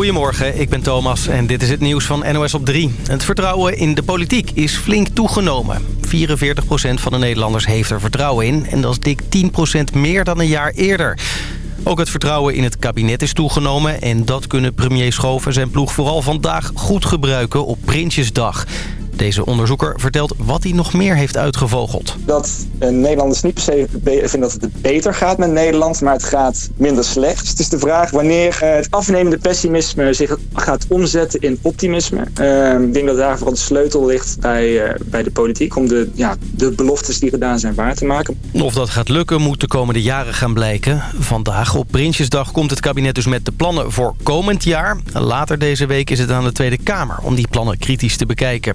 Goedemorgen, ik ben Thomas en dit is het nieuws van NOS op 3. Het vertrouwen in de politiek is flink toegenomen. 44% van de Nederlanders heeft er vertrouwen in... en dat is dik 10% meer dan een jaar eerder. Ook het vertrouwen in het kabinet is toegenomen... en dat kunnen premier Schoof en zijn ploeg vooral vandaag goed gebruiken op Prinsjesdag. Deze onderzoeker vertelt wat hij nog meer heeft uitgevogeld. Dat uh, Nederlanders niet per se vinden dat het beter gaat met Nederland, maar het gaat minder slecht. Dus het is de vraag wanneer uh, het afnemende pessimisme zich gaat omzetten in optimisme. Uh, ik denk dat daar vooral de sleutel ligt bij, bij de politiek om de, ja, de beloftes die gedaan zijn waar te maken. Of dat gaat lukken moet de komende jaren gaan blijken. Vandaag op Prinsjesdag komt het kabinet dus met de plannen voor komend jaar. Later deze week is het aan de Tweede Kamer om die plannen kritisch te bekijken.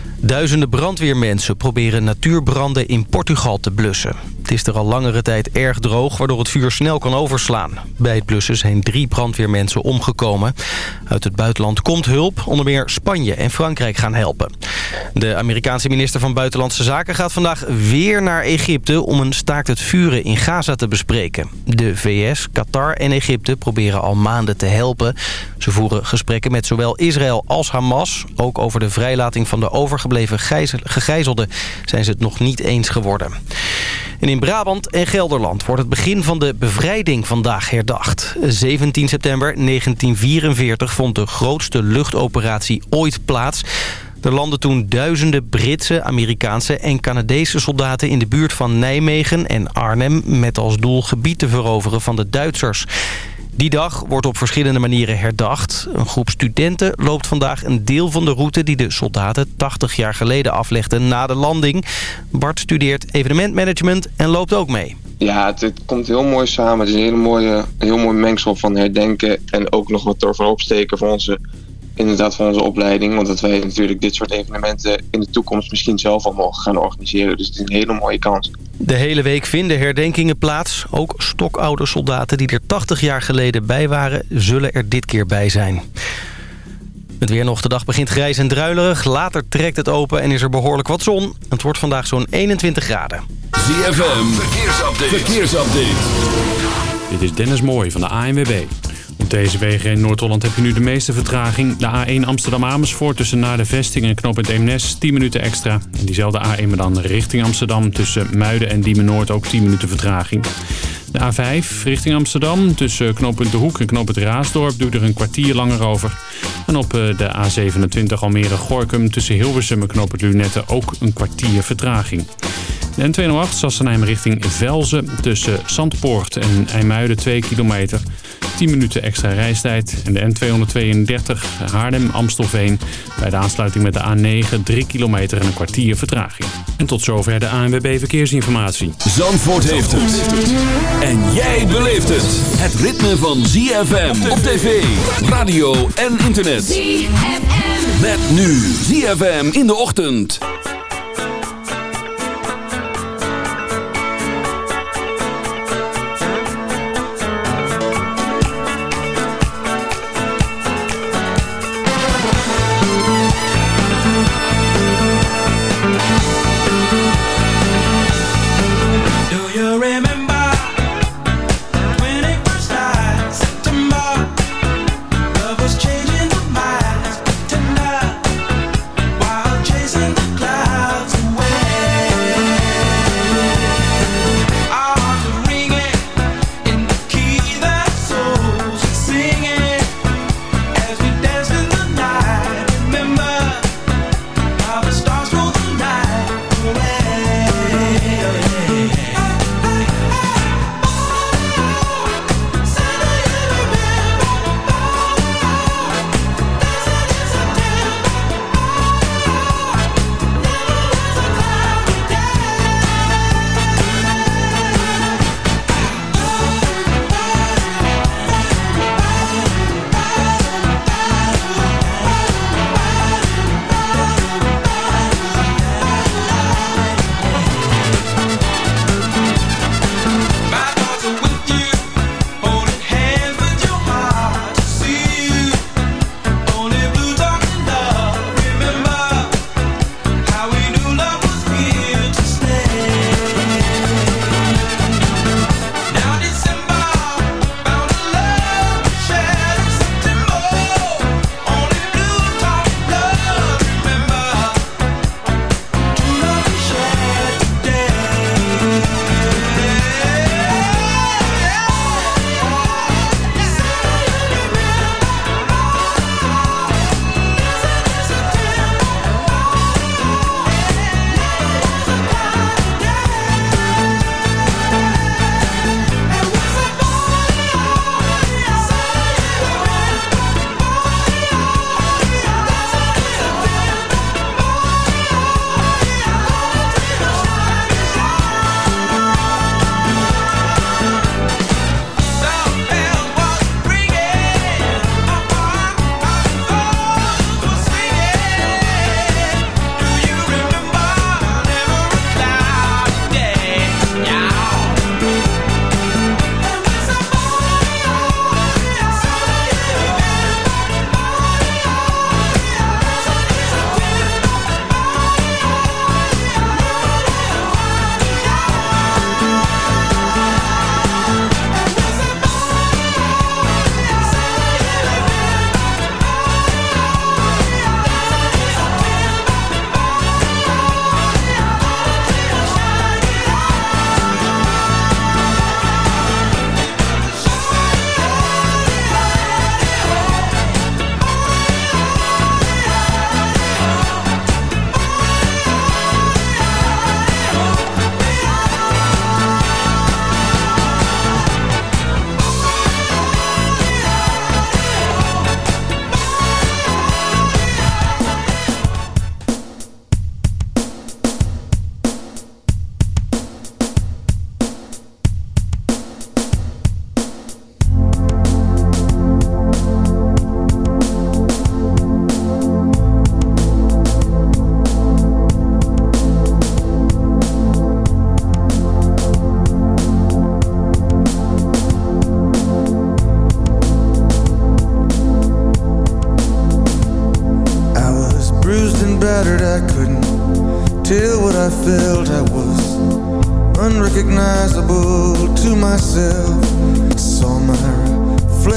Duizenden brandweermensen proberen natuurbranden in Portugal te blussen. Het is er al langere tijd erg droog, waardoor het vuur snel kan overslaan. Bij het blussen zijn drie brandweermensen omgekomen. Uit het buitenland komt hulp. Onder meer Spanje en Frankrijk gaan helpen. De Amerikaanse minister van Buitenlandse Zaken gaat vandaag weer naar Egypte... om een staakt het vuren in Gaza te bespreken. De VS, Qatar en Egypte proberen al maanden te helpen. Ze voeren gesprekken met zowel Israël als Hamas. Ook over de vrijlating van de overgebleven gegijzelden zijn ze het nog niet eens geworden. En in Brabant en Gelderland wordt het begin van de bevrijding vandaag herdacht. 17 september 1944 vond de grootste luchtoperatie ooit plaats. Er landden toen duizenden Britse, Amerikaanse en Canadese soldaten in de buurt van Nijmegen en Arnhem... met als doel gebied te veroveren van de Duitsers. Die dag wordt op verschillende manieren herdacht. Een groep studenten loopt vandaag een deel van de route... die de soldaten 80 jaar geleden aflegden na de landing. Bart studeert evenementmanagement en loopt ook mee. Ja, het, komt heel mooi samen. Het is een hele mooie, heel mooi mengsel van herdenken... en ook nog wat ervan opsteken voor onze inderdaad van onze opleiding. Want dat wij natuurlijk dit soort evenementen in de toekomst misschien zelf al mogen gaan organiseren. Dus het is een hele mooie kans. De hele week vinden herdenkingen plaats. Ook stokoude soldaten die er 80 jaar geleden bij waren, zullen er dit keer bij zijn. Het weer nog. De dag begint grijs en druilerig. Later trekt het open en is er behoorlijk wat zon. Het wordt vandaag zo'n 21 graden. ZFM, verkeersupdate. verkeersupdate. Dit is Dennis Mooij van de ANWB. Deze wegen in Noord-Holland heb je nu de meeste vertraging. De A1 Amsterdam-Amersfoort tussen naar de Vesting en knooppunt Eemnes 10 minuten extra. En diezelfde A1 maar dan richting Amsterdam tussen Muiden en Diemen Noord ook 10 minuten vertraging. De A5 richting Amsterdam tussen knooppunt De Hoek en knooppunt Raasdorp duurt er een kwartier langer over. En op eh, de A27 Almere-Gorkum tussen Hilversum en knooppunt Lunette ook een kwartier vertraging. De N208 Sassenheim richting Velzen tussen Zandpoort en IJmuiden 2 kilometer. 10 minuten extra reistijd. En de N232 Haarlem-Amstelveen bij de aansluiting met de A9 3 kilometer en een kwartier vertraging. En tot zover de ANWB Verkeersinformatie. Zandvoort heeft het. En jij beleeft het. Het ritme van ZFM op tv, radio en internet. ZFM. Met nu ZFM in de ochtend.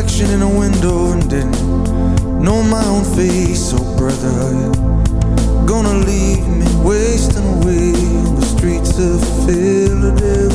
Reflection in a window and didn't know my own face. Oh, brother, are you gonna leave me wasting away on the streets of Philadelphia?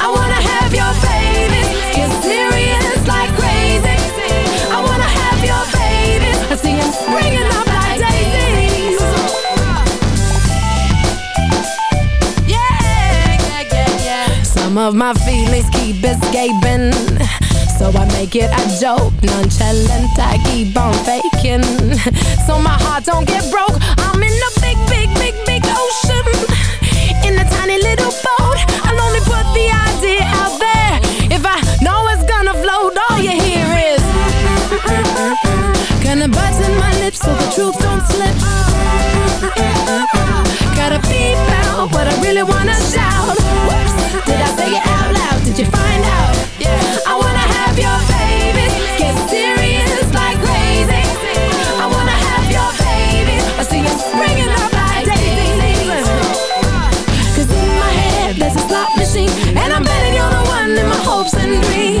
I of my feelings keep escaping. So I make it a joke, nonchalant, I keep on faking. So my heart don't get broke, I'm in a big, big, big, big ocean. In a tiny little boat, I'll only put the idea out there the buds in my lips so the truth don't slip. Gotta peep out but I really wanna shout. Whoops, did I say it out loud? Did you find out? Yeah, I wanna have your baby. Get serious like crazy. I wanna have your baby. I see you springing up like daisies. Cause in my head there's a slot machine, and I'm betting you're the one in my hopes and dreams.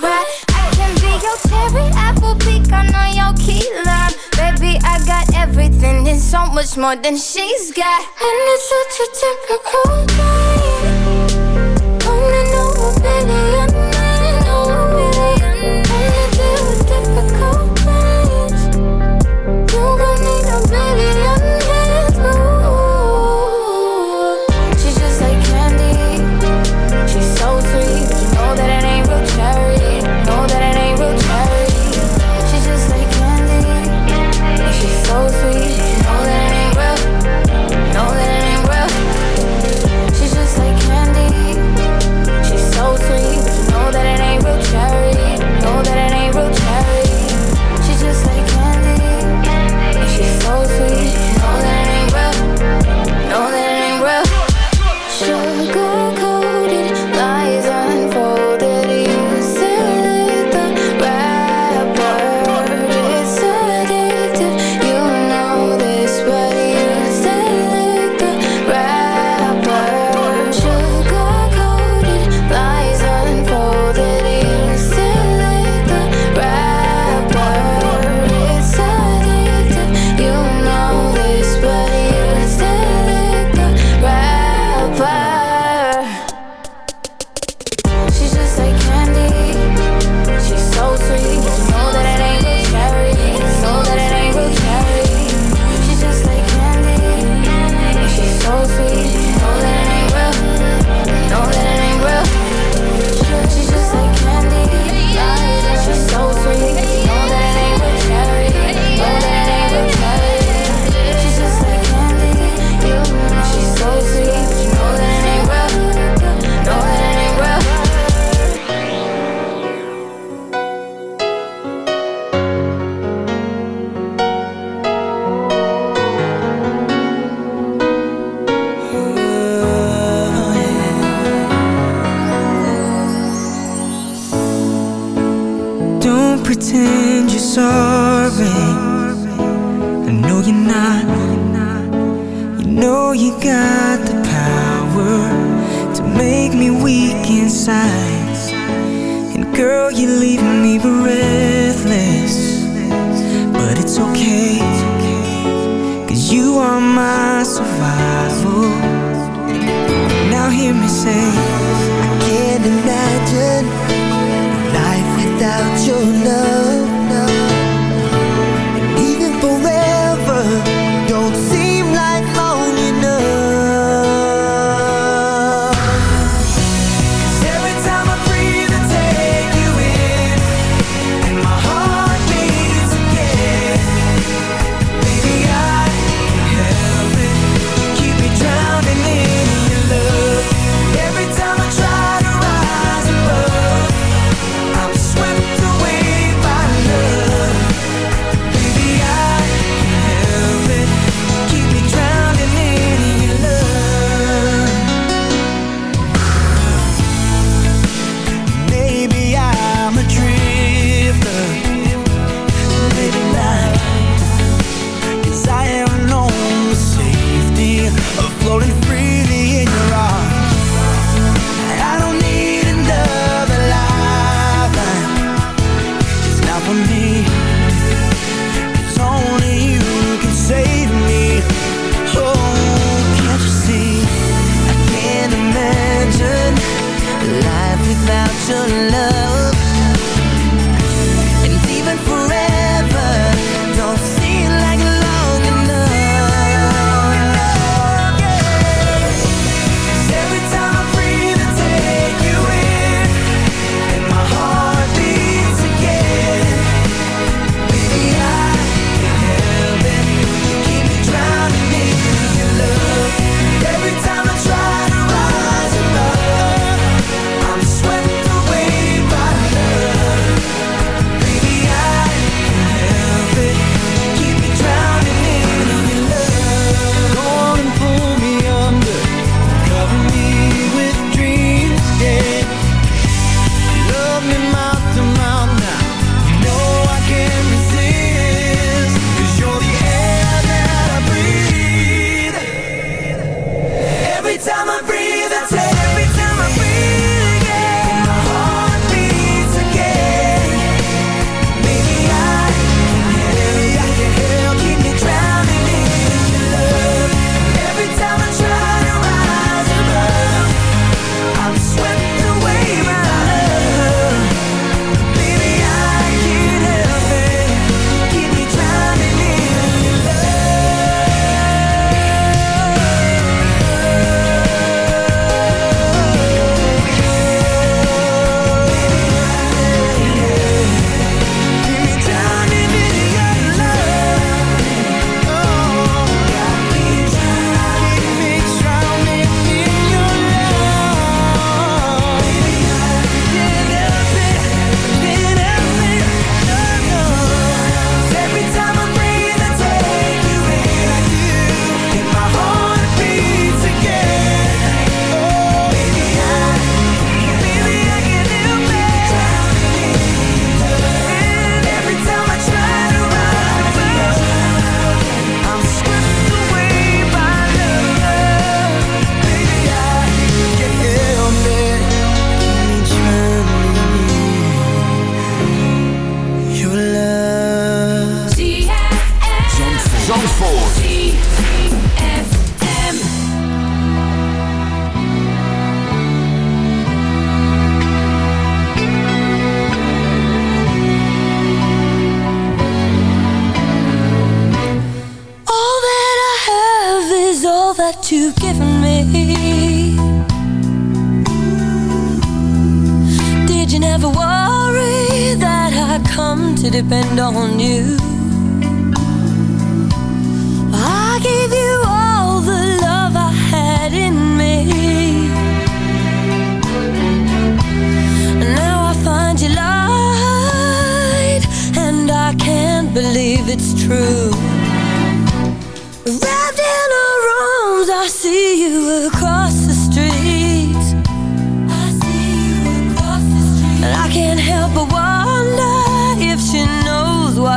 right. I can be your cherry apple I your key lime. Baby, I got everything and so much more than she's got. And it's such a typical night.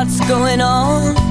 What's going on.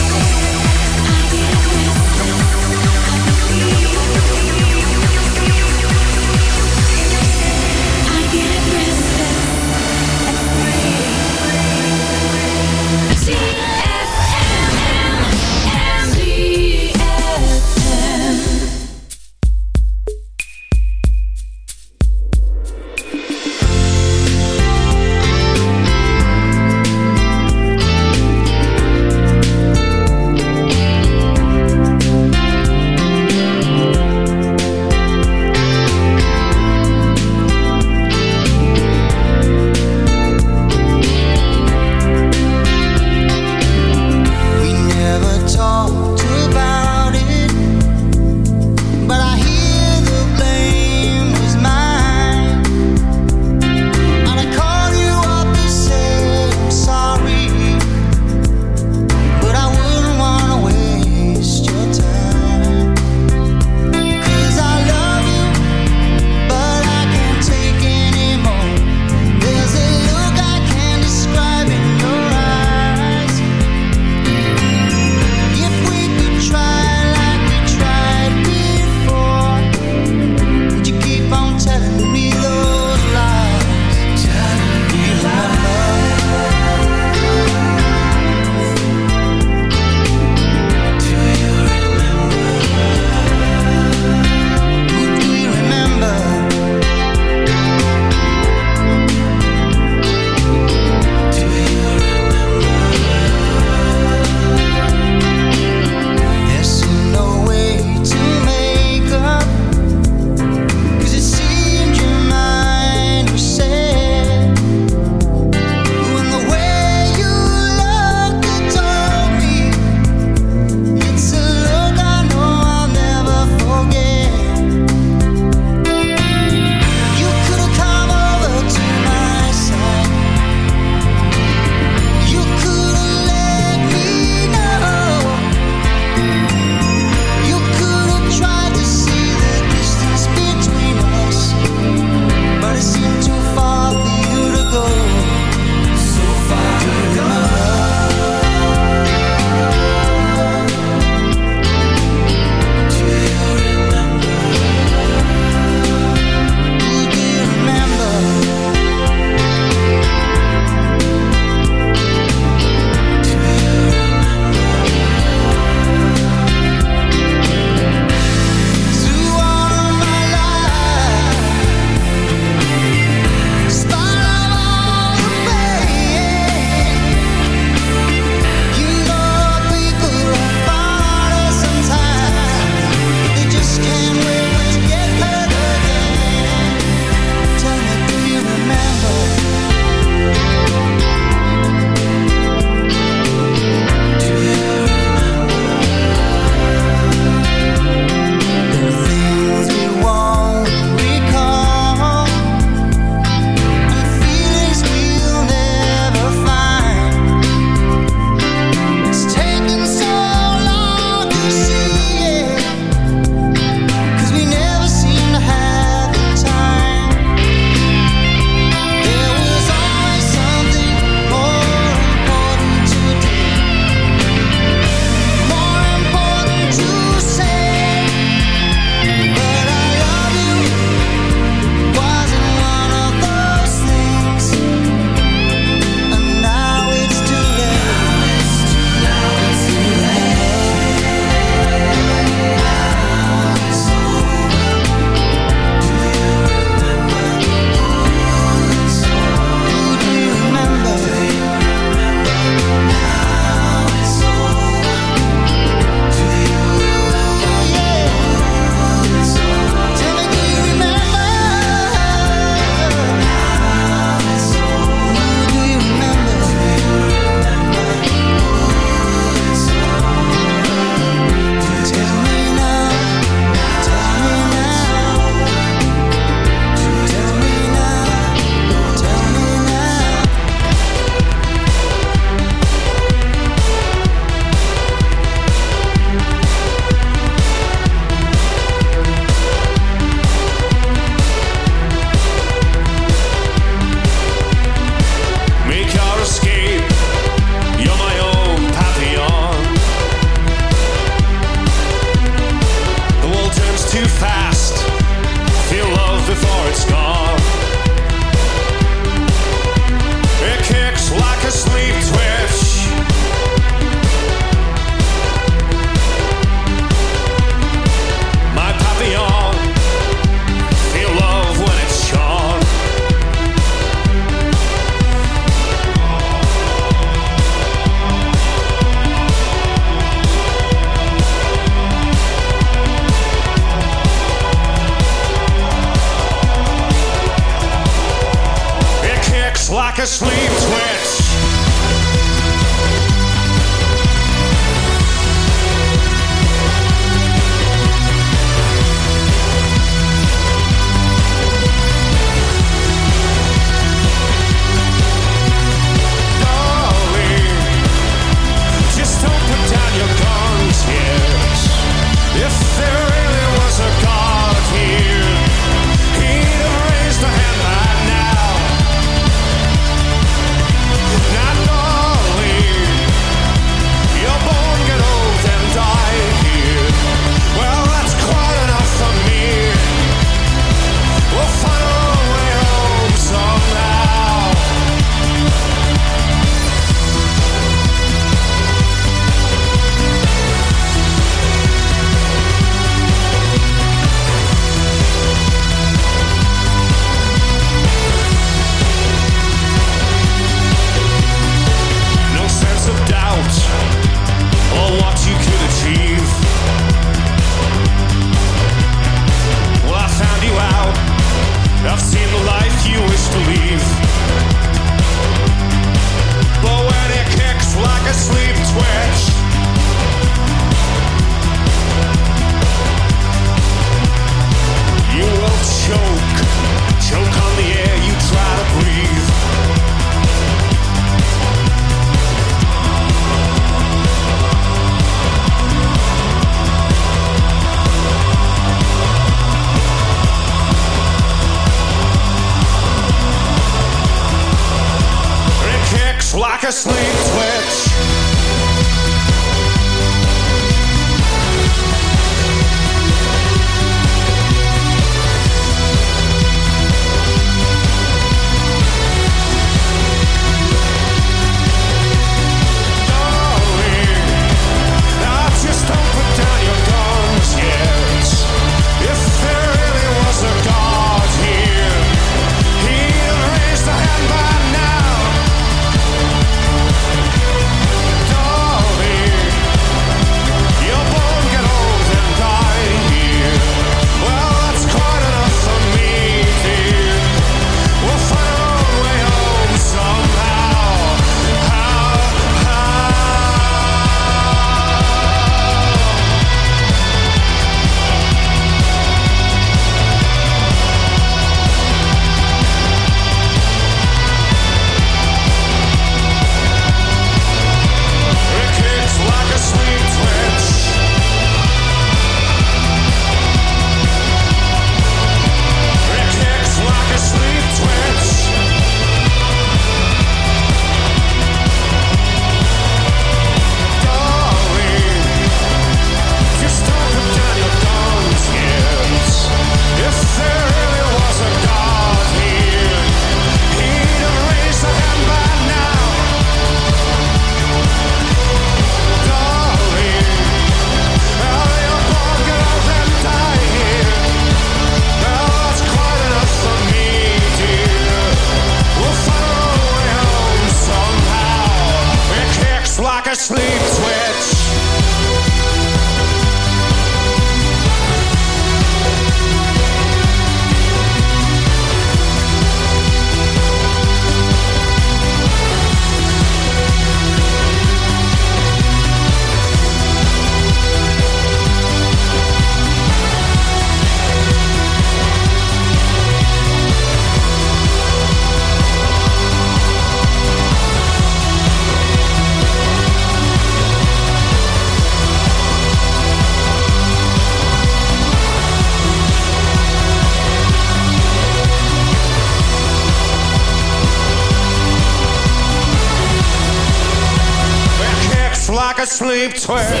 Sleep twitch.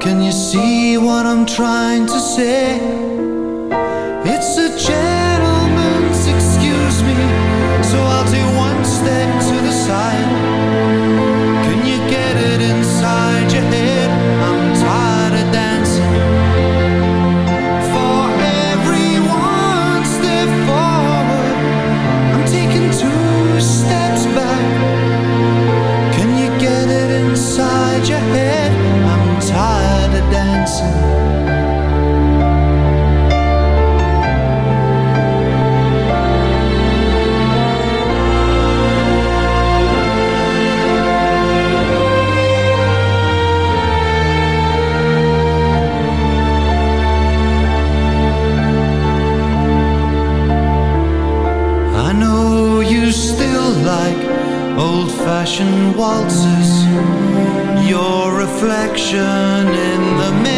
Can you see what I'm trying to say? It's a gentleman's old fashioned waltzes. Your reflection in the mirror